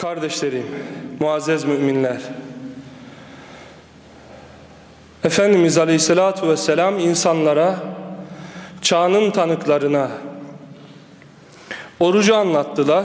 Kardeşlerim, muazzez müminler. Efendimiz Aleyhisselatü Vesselam insanlara, çağının tanıklarına orucu anlattılar.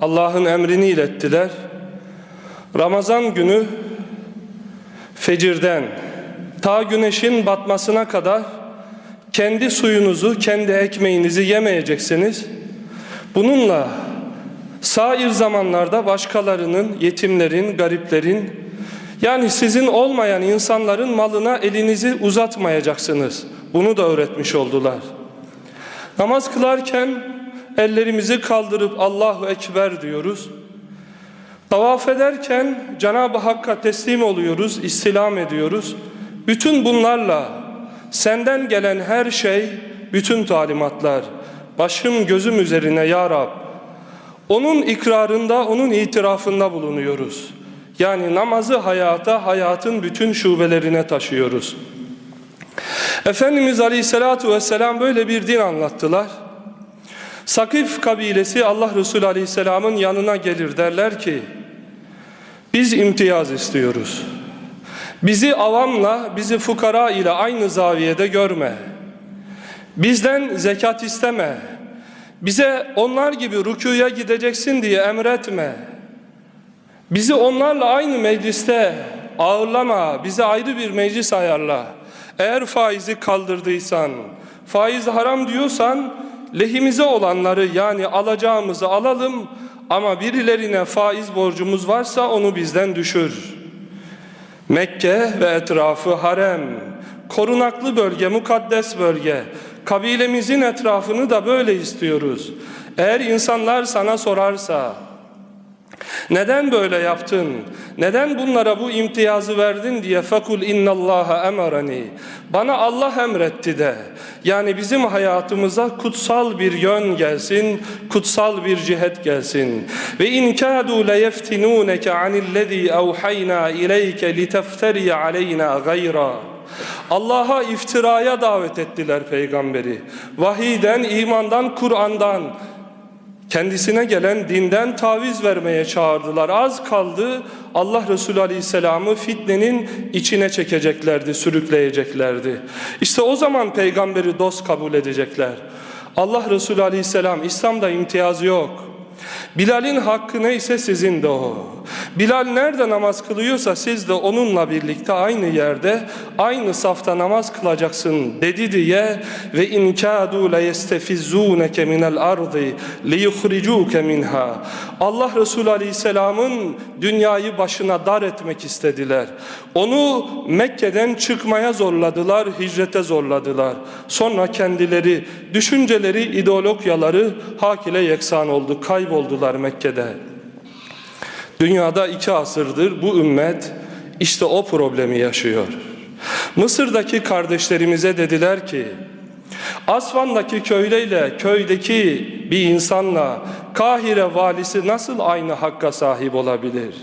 Allah'ın emrini ilettiler. Ramazan günü fecirden ta güneşin batmasına kadar kendi suyunuzu, kendi ekmeğinizi yemeyeceksiniz. Bununla sair zamanlarda başkalarının, yetimlerin, gariplerin yani sizin olmayan insanların malına elinizi uzatmayacaksınız. Bunu da öğretmiş oldular. Namaz kılarken ellerimizi kaldırıp Allahu Ekber diyoruz. Tavaf ederken Cenab-ı Hakk'a teslim oluyoruz, istilam ediyoruz. Bütün bunlarla senden gelen her şey, bütün talimatlar, başım gözüm üzerine ya Rab, onun ikrarında, onun itirafında bulunuyoruz. Yani namazı hayata, hayatın bütün şubelerine taşıyoruz. Efendimiz Aleyhisselatü Vesselam böyle bir din anlattılar. Sakif kabilesi Allah Resulü Aleyhisselam'ın yanına gelir derler ki biz imtiyaz istiyoruz. Bizi avamla, bizi fukara ile aynı zaviyede görme. Bizden zekat isteme. Bize onlar gibi rükuya gideceksin diye emretme. Bizi onlarla aynı mecliste ağırlama, bize ayrı bir meclis ayarla. Eğer faizi kaldırdıysan, faiz haram diyorsan lehimize olanları yani alacağımızı alalım ama birilerine faiz borcumuz varsa onu bizden düşür. Mekke ve etrafı harem, korunaklı bölge, mukaddes bölge. Kabilemizin etrafını da böyle istiyoruz. Eğer insanlar sana sorarsa, neden böyle yaptın? Neden bunlara bu imtiyazı verdin diye fekul innallaha emarani. Bana Allah emretti de. Yani bizim hayatımıza kutsal bir yön gelsin, kutsal bir cihet gelsin. Ve in kadu la yeftinunke anillezî evhayna ileyke litefteri aleyna gayra. Allah'a iftiraya davet ettiler peygamberi. Vahiden, imandan, Kur'an'dan kendisine gelen dinden taviz vermeye çağırdılar. Az kaldı Allah Resulü Aleyhisselam'ı fitnenin içine çekeceklerdi, sürükleyeceklerdi. İşte o zaman peygamberi dost kabul edecekler. Allah Resulü Aleyhisselam İslam'da imtiyaz yok. Bilal'in hakkı neyse sizin de o. Bilal nerede namaz kılıyorsa siz de onunla birlikte aynı yerde, aynı safta namaz kılacaksın dedi diye ve in kadu la yestefizunke minel ardı li yukhricuke minha. Allah Resulü Aleyhisselam'ın dünyayı başına dar etmek istediler. Onu Mekke'den çıkmaya zorladılar, hicrete zorladılar. Sonra kendileri, düşünceleri, ideologyaları hak ile yeksan oldu, kayboldular Mekke'de. Dünyada iki asırdır bu ümmet işte o problemi yaşıyor. Mısır'daki kardeşlerimize dediler ki Asvan'daki köyleyle köydeki bir insanla Kahire valisi nasıl aynı hakka sahip olabilir?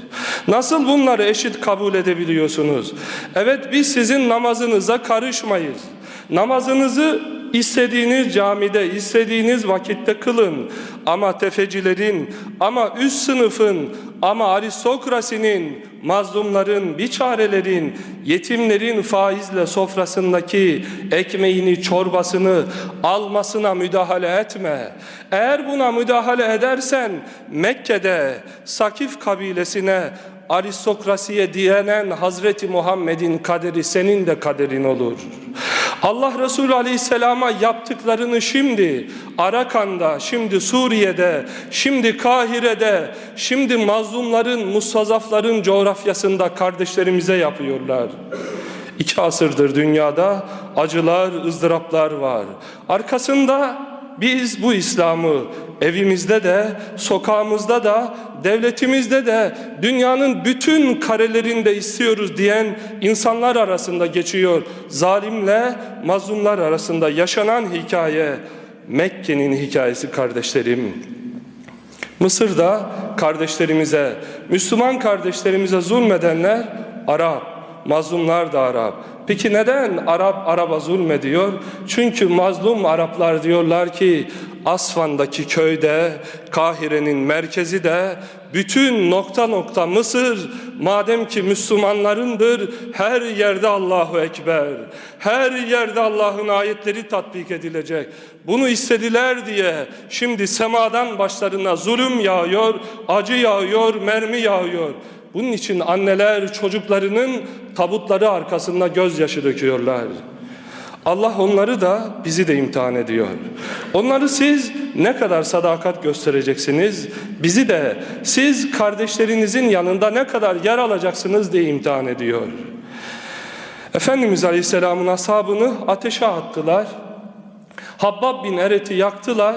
Nasıl bunları eşit kabul edebiliyorsunuz? Evet biz sizin namazınıza karışmayız. Namazınızı istediğiniz camide, istediğiniz vakitte kılın. Ama tefecilerin, ama üst sınıfın, ama aristokrasinin, mazlumların, biçarelerin, yetimlerin faizle sofrasındaki ekmeğini, çorbasını almasına müdahale etme. Eğer buna müdahale edersen Mekke'de Sakif kabilesine aristokrasiye diyenen Hazreti Muhammed'in kaderi senin de kaderin olur. Allah Resulü Aleyhisselam'a yaptıklarını şimdi Arakan'da, şimdi Suriye'de, şimdi Kahire'de, şimdi mazlumların, mustazafların coğrafyasında kardeşlerimize yapıyorlar. İki asırdır dünyada acılar, ızdıraplar var. Arkasında biz bu İslam'ı evimizde de, sokağımızda da, devletimizde de, dünyanın bütün karelerinde istiyoruz diyen insanlar arasında geçiyor. Zalimle mazlumlar arasında yaşanan hikaye Mekke'nin hikayesi kardeşlerim. Mısır'da kardeşlerimize, Müslüman kardeşlerimize zulmedenler Arap, mazlumlar da Arap. Peki neden Arap Arap'a zulmediyor? Çünkü mazlum Araplar diyorlar ki Asfan'daki köyde, Kahire'nin merkezi de bütün nokta nokta Mısır madem ki Müslümanlarındır her yerde Allahu Ekber. Her yerde Allah'ın ayetleri tatbik edilecek. Bunu istediler diye şimdi semadan başlarına zulüm yağıyor, acı yağıyor, mermi yağıyor. Bunun için anneler çocuklarının tabutları arkasında gözyaşı döküyorlar. Allah onları da bizi de imtihan ediyor. Onları siz ne kadar sadakat göstereceksiniz, bizi de siz kardeşlerinizin yanında ne kadar yer alacaksınız diye imtihan ediyor. Efendimiz Aleyhisselam'ın ashabını ateşe attılar. Habbab bin Eret'i yaktılar.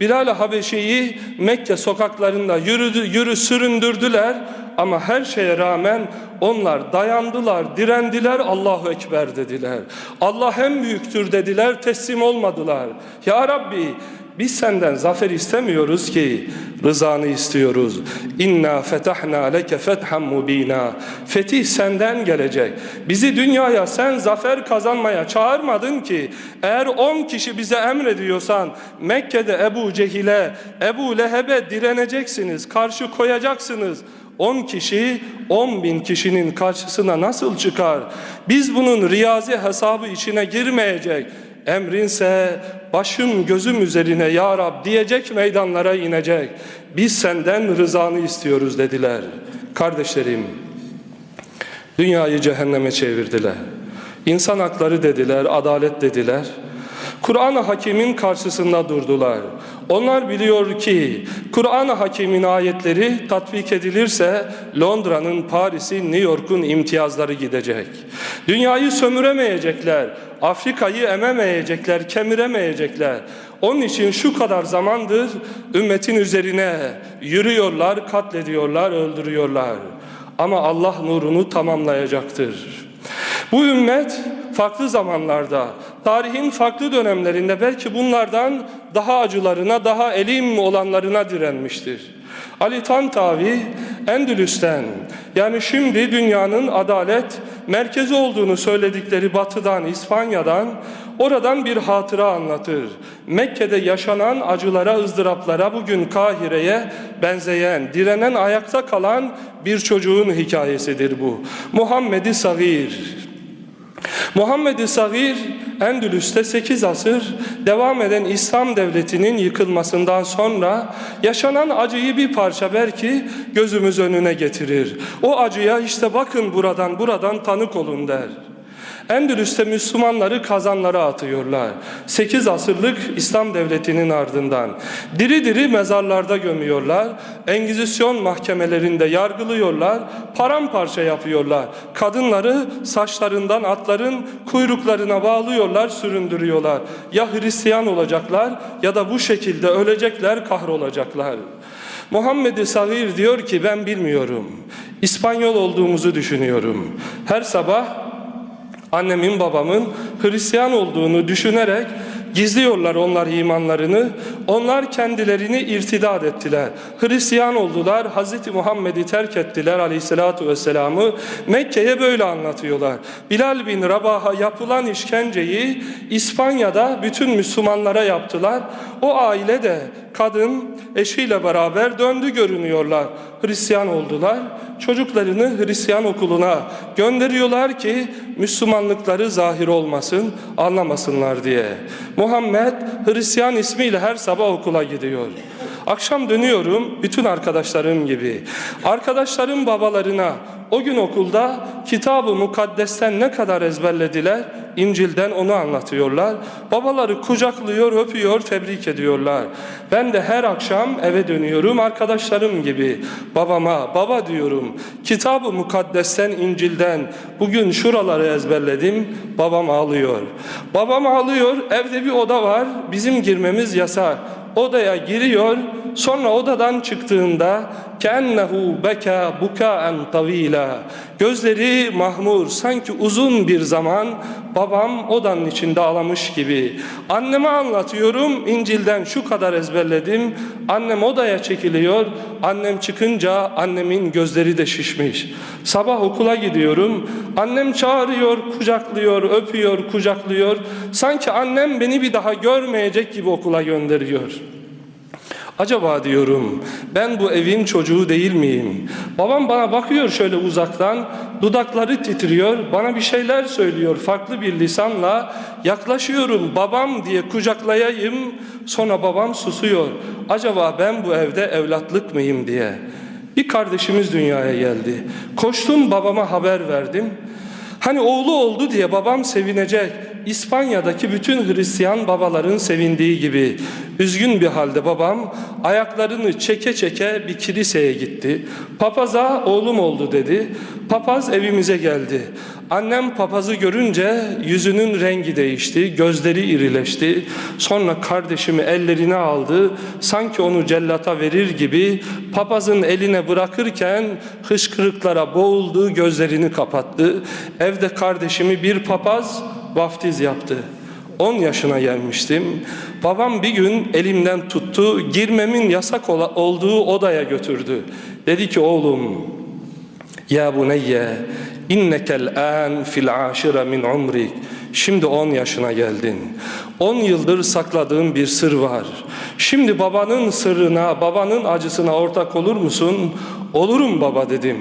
Bilal-i Habeşi'yi Mekke sokaklarında yürüdü, yürü süründürdüler. Ama her şeye rağmen onlar dayandılar, direndiler, Allahu Ekber dediler. Allah en büyüktür dediler, teslim olmadılar. Ya Rabbi biz senden zafer istemiyoruz ki rızanı istiyoruz. İnna fetahna leke fethan mubina. Fetih senden gelecek. Bizi dünyaya sen zafer kazanmaya çağırmadın ki eğer on kişi bize emrediyorsan Mekke'de Ebu Cehil'e, Ebu Leheb'e direneceksiniz, karşı koyacaksınız. 10 kişi 10 bin kişinin karşısına nasıl çıkar? Biz bunun riyazi hesabı içine girmeyecek. Emrinse başım gözüm üzerine ya Rab diyecek meydanlara inecek. Biz senden rızanı istiyoruz dediler. Kardeşlerim dünyayı cehenneme çevirdiler. İnsan hakları dediler, adalet dediler. Kur'an-ı Hakim'in karşısında durdular. Onlar biliyor ki Kur'an-ı Hakim'in ayetleri tatbik edilirse Londra'nın, Paris'in, New York'un imtiyazları gidecek. Dünyayı sömüremeyecekler, Afrika'yı ememeyecekler, kemiremeyecekler. Onun için şu kadar zamandır ümmetin üzerine yürüyorlar, katlediyorlar, öldürüyorlar. Ama Allah nurunu tamamlayacaktır. Bu ümmet farklı zamanlarda, tarihin farklı dönemlerinde belki bunlardan daha acılarına, daha elim olanlarına direnmiştir. Ali Tantavi Endülüs'ten yani şimdi dünyanın adalet merkezi olduğunu söyledikleri batıdan, İspanya'dan oradan bir hatıra anlatır. Mekke'de yaşanan acılara, ızdıraplara bugün Kahire'ye benzeyen, direnen, ayakta kalan bir çocuğun hikayesidir bu. Muhammed-i Sagir Muhammed-i Sagir Endülüs'te 8 asır devam eden İslam devletinin yıkılmasından sonra yaşanan acıyı bir parça belki gözümüz önüne getirir. O acıya işte bakın buradan buradan tanık olun der. Endülüs'te Müslümanları kazanlara atıyorlar. 8 asırlık İslam devletinin ardından. Diri diri mezarlarda gömüyorlar. Engizisyon mahkemelerinde yargılıyorlar. Paramparça yapıyorlar. Kadınları saçlarından atların kuyruklarına bağlıyorlar, süründürüyorlar. Ya Hristiyan olacaklar ya da bu şekilde ölecekler, kahrolacaklar. Muhammed-i Sagir diyor ki ben bilmiyorum. İspanyol olduğumuzu düşünüyorum. Her sabah annemin babamın Hristiyan olduğunu düşünerek gizliyorlar onlar imanlarını. Onlar kendilerini irtidat ettiler. Hristiyan oldular. Hz. Muhammed'i terk ettiler aleyhissalatu vesselam'ı. Mekke'ye böyle anlatıyorlar. Bilal bin Rabah'a yapılan işkenceyi İspanya'da bütün Müslümanlara yaptılar. O aile de kadın eşiyle beraber döndü görünüyorlar. Hristiyan oldular. Çocuklarını Hristiyan okuluna gönderiyorlar ki Müslümanlıkları zahir olmasın, anlamasınlar diye. Muhammed Hristiyan ismiyle her sabah okula gidiyor. Akşam dönüyorum bütün arkadaşlarım gibi. Arkadaşlarım babalarına o gün okulda kitabı mukaddesten ne kadar ezberlediler? İncil'den onu anlatıyorlar. Babaları kucaklıyor, öpüyor, tebrik ediyorlar. Ben de her akşam eve dönüyorum arkadaşlarım gibi. Babama, baba diyorum. Kitabı mukaddesten İncil'den bugün şuraları ezberledim. Babam ağlıyor. Babam ağlıyor. Evde bir oda var. Bizim girmemiz yasak odaya giriyor sonra odadan çıktığında kennehu beka bukaen tavila. Gözleri mahmur sanki uzun bir zaman babam odanın içinde ağlamış gibi. Anneme anlatıyorum İncil'den şu kadar ezberledim. Annem odaya çekiliyor annem çıkınca annemin gözleri de şişmiş. Sabah okula gidiyorum annem çağırıyor kucaklıyor öpüyor kucaklıyor. Sanki annem beni bir daha görmeyecek gibi okula gönderiyor Acaba diyorum ben bu evin çocuğu değil miyim? Babam bana bakıyor şöyle uzaktan, dudakları titriyor, bana bir şeyler söylüyor farklı bir lisanla. Yaklaşıyorum babam diye kucaklayayım, sonra babam susuyor. Acaba ben bu evde evlatlık mıyım diye. Bir kardeşimiz dünyaya geldi. Koştum babama haber verdim. Hani oğlu oldu diye babam sevinecek. İspanya'daki bütün Hristiyan babaların sevindiği gibi üzgün bir halde babam ayaklarını çeke çeke bir kiliseye gitti. Papaza oğlum oldu dedi. Papaz evimize geldi. Annem papazı görünce yüzünün rengi değişti, gözleri irileşti. Sonra kardeşimi ellerine aldı, sanki onu cellata verir gibi papazın eline bırakırken hışkırıklara boğuldu, gözlerini kapattı. Evde kardeşimi bir papaz vaftiz yaptı. 10 yaşına gelmiştim. Babam bir gün elimden tuttu, girmemin yasak olduğu odaya götürdü. Dedi ki oğlum, ya buneyye innekel an fil aşire min umrik. Şimdi 10 yaşına geldin. 10 yıldır sakladığın bir sır var. Şimdi babanın sırrına, babanın acısına ortak olur musun? Olurum baba dedim.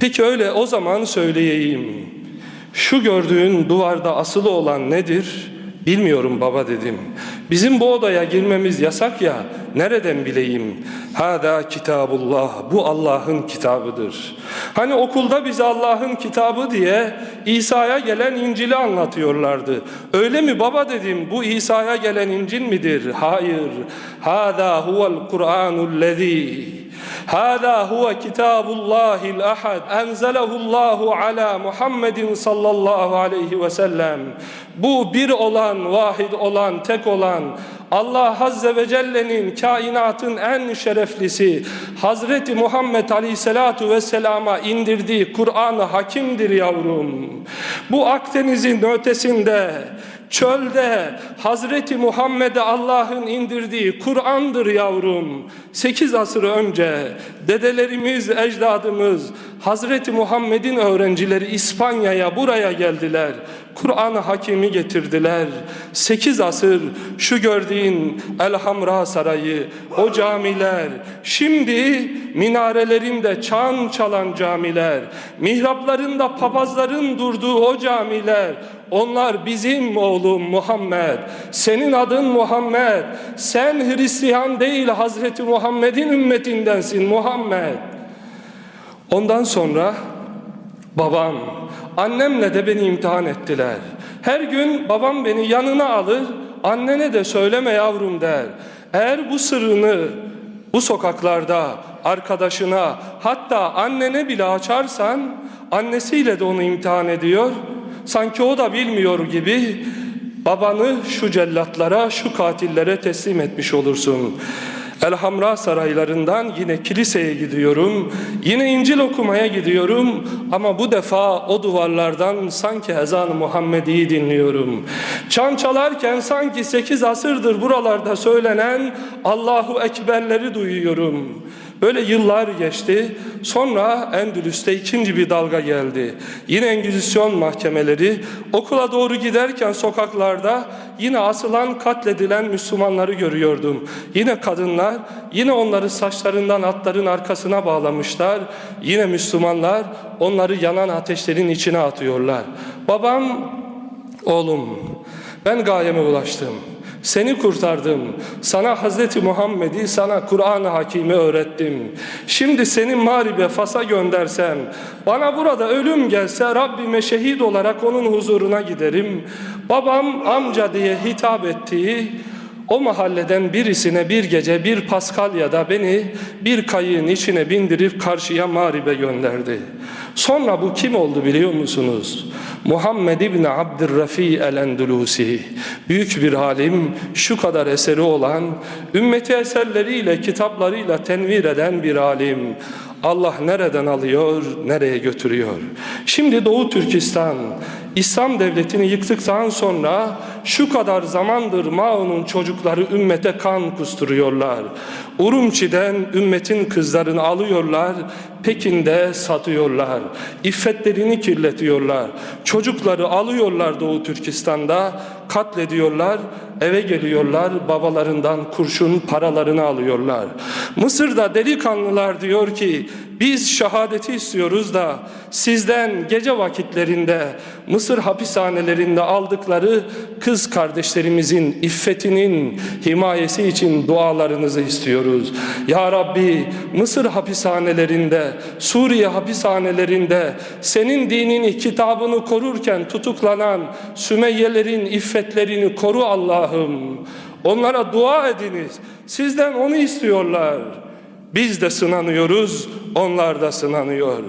Peki öyle o zaman söyleyeyim. Şu gördüğün duvarda asılı olan nedir? Bilmiyorum baba dedim. Bizim bu odaya girmemiz yasak ya. Nereden bileyim? Hada kitabullah. Bu Allah'ın kitabıdır. Hani okulda bize Allah'ın kitabı diye İsa'ya gelen İncil'i anlatıyorlardı. Öyle mi baba dedim. Bu İsa'ya gelen İncil midir? Hayır. Hada huvel Kur'anul lezî. Hada huve kitabullahil ahad enzelehullahu ala Muhammedin sallallahu aleyhi ve sellem. Bu bir olan, vahid olan, tek olan Allah Azze ve Celle'nin kainatın en şereflisi Hazreti Muhammed Aleyhisselatu Vesselam'a indirdiği Kur'an-ı Hakim'dir yavrum. Bu Akdeniz'in ötesinde Çölde Hazreti Muhammed'e Allah'ın indirdiği Kur'an'dır yavrum. Sekiz asır önce dedelerimiz, ecdadımız Hazreti Muhammed'in öğrencileri İspanya'ya buraya geldiler. Kur'an-ı Hakim'i getirdiler. Sekiz asır şu gördüğün Elhamra Sarayı, o camiler, şimdi minarelerinde çan çalan camiler, mihraplarında papazların durduğu o camiler, onlar bizim oğlum Muhammed. Senin adın Muhammed. Sen Hristiyan değil Hazreti Muhammed'in ümmetindensin Muhammed. Ondan sonra babam, annemle de beni imtihan ettiler. Her gün babam beni yanına alır, annene de söyleme yavrum der. Eğer bu sırrını bu sokaklarda arkadaşına hatta annene bile açarsan annesiyle de onu imtihan ediyor. Sanki o da bilmiyor gibi babanı şu cellatlara, şu katillere teslim etmiş olursun. Elhamra saraylarından yine kiliseye gidiyorum. Yine İncil okumaya gidiyorum. Ama bu defa o duvarlardan sanki ezan-ı Muhammedi'yi dinliyorum. Çan çalarken sanki sekiz asırdır buralarda söylenen Allahu Ekberleri duyuyorum. Böyle yıllar geçti. Sonra Endülüs'te ikinci bir dalga geldi. Yine Engizisyon mahkemeleri okula doğru giderken sokaklarda yine asılan katledilen Müslümanları görüyordum. Yine kadınlar yine onları saçlarından atların arkasına bağlamışlar. Yine Müslümanlar onları yanan ateşlerin içine atıyorlar. Babam oğlum ben gayeme ulaştım. Seni kurtardım. Sana Hazreti Muhammed'i, sana Kur'an-ı Hakim'i öğrettim. Şimdi seni Mağrib'e, Fas'a göndersem, bana burada ölüm gelse Rabbime şehit olarak onun huzuruna giderim. Babam amca diye hitap ettiği o mahalleden birisine bir gece bir Paskalya'da beni bir kayığın içine bindirip karşıya Mağrib'e gönderdi. Sonra bu kim oldu biliyor musunuz? Muhammed İbni Abdurrafi el-Endulusi. Büyük bir alim, şu kadar eseri olan, ümmeti eserleriyle, kitaplarıyla tenvir eden bir alim. Allah nereden alıyor, nereye götürüyor? Şimdi Doğu Türkistan, İslam devletini yıktıktan sonra şu kadar zamandır Mao'nun çocukları ümmete kan kusturuyorlar. Urumçi'den ümmetin kızlarını alıyorlar, Pekin'de satıyorlar. İffetlerini kirletiyorlar. Çocukları alıyorlar Doğu Türkistan'da, katlediyorlar, eve geliyorlar, babalarından kurşun paralarını alıyorlar. Mısır'da delikanlılar diyor ki, biz şehadeti istiyoruz da sizden gece vakitlerinde Mısır hapishanelerinde aldıkları kız kardeşlerimizin iffetinin himayesi için dualarınızı istiyoruz. Ya Rabbi Mısır hapishanelerinde, Suriye hapishanelerinde senin dinini, kitabını korurken tutuklanan Sümeyyelerin iffetlerini koru Allah'ım. Onlara dua ediniz. Sizden onu istiyorlar. Biz de sınanıyoruz, onlar da sınanıyor.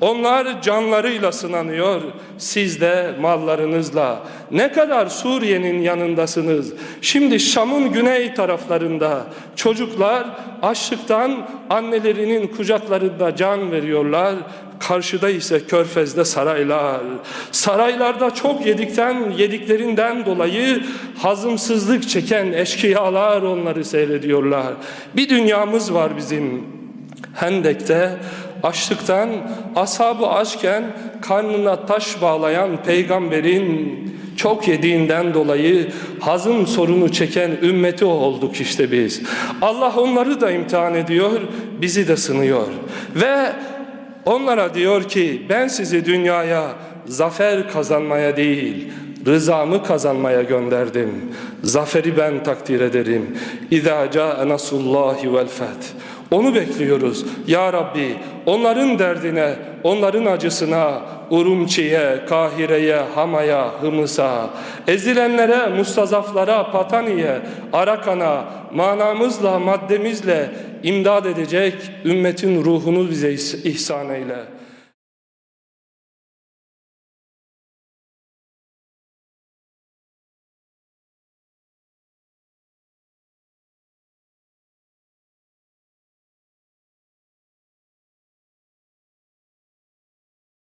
Onlar canlarıyla sınanıyor, siz de mallarınızla. Ne kadar Suriye'nin yanındasınız. Şimdi Şam'ın güney taraflarında çocuklar açlıktan annelerinin kucaklarında can veriyorlar. Karşıda ise körfezde saraylar. Saraylarda çok yedikten yediklerinden dolayı hazımsızlık çeken eşkıyalar onları seyrediyorlar. Bir dünyamız var bizim. Hendek'te açlıktan ashabı açken karnına taş bağlayan peygamberin çok yediğinden dolayı hazım sorunu çeken ümmeti olduk işte biz. Allah onları da imtihan ediyor, bizi de sınıyor. Ve onlara diyor ki ben sizi dünyaya zafer kazanmaya değil, rızamı kazanmaya gönderdim. Zaferi ben takdir ederim. İzâ câe nasrullâhi vel feth. Onu bekliyoruz. Ya Rabbi onların derdine, onların acısına, Urumçi'ye, Kahire'ye, Hama'ya, Hımıs'a, ezilenlere, mustazaflara, Patani'ye, Arakan'a, manamızla, maddemizle imdad edecek ümmetin ruhunu bize ihsan eyle.